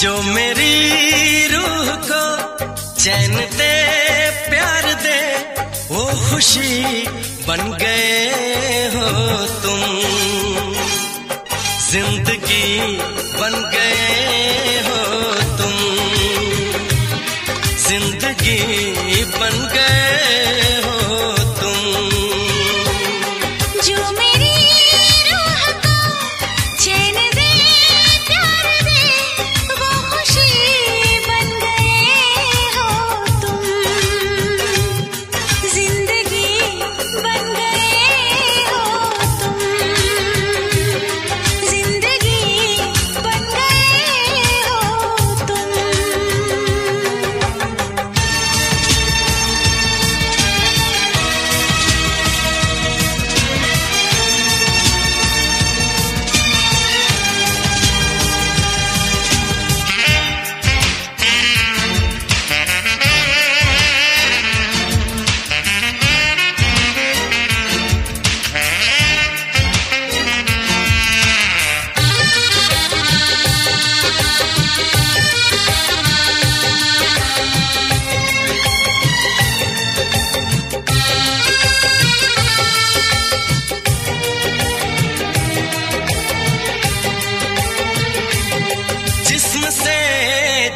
जो मेरी रूह को चैन दे प्यार दे, वो खुशी बन गए हो तुम। ज़िंदगी बन गए हो तुम। ज़िंदगी बन गए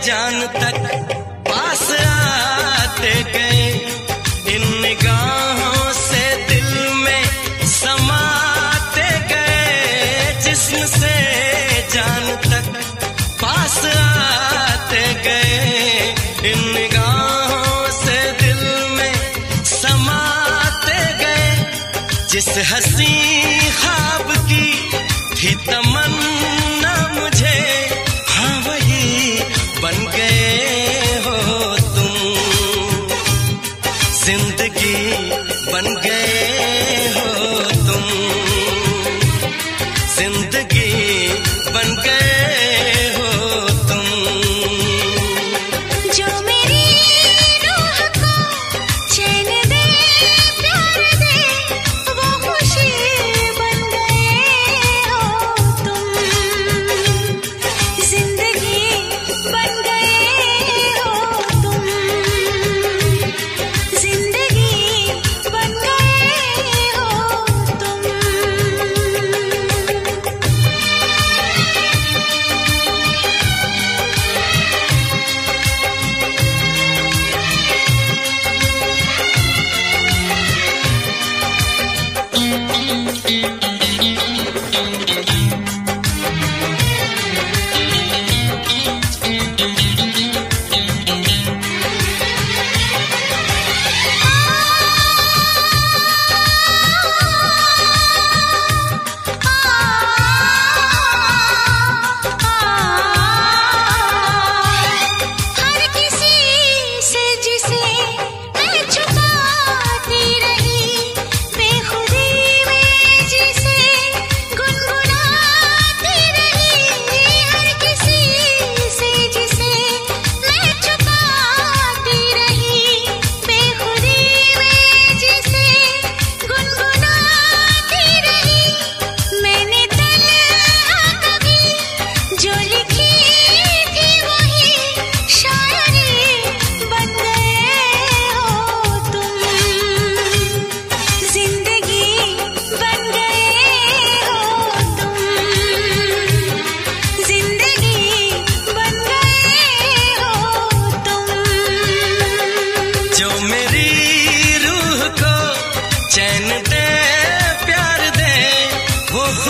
जान तक पास आते गए। इन निगाहों से दिल में समाते गए। जिस्म से जान तक पास आते गए। इन निगाहों से दिल में समाते गए। जिस हसी ख्वाब की थी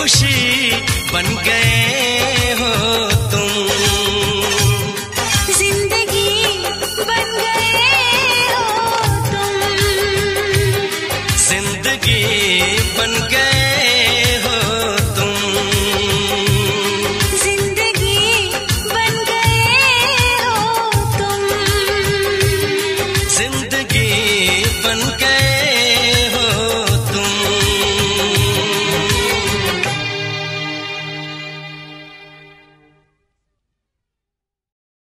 खुशी बन गए हो।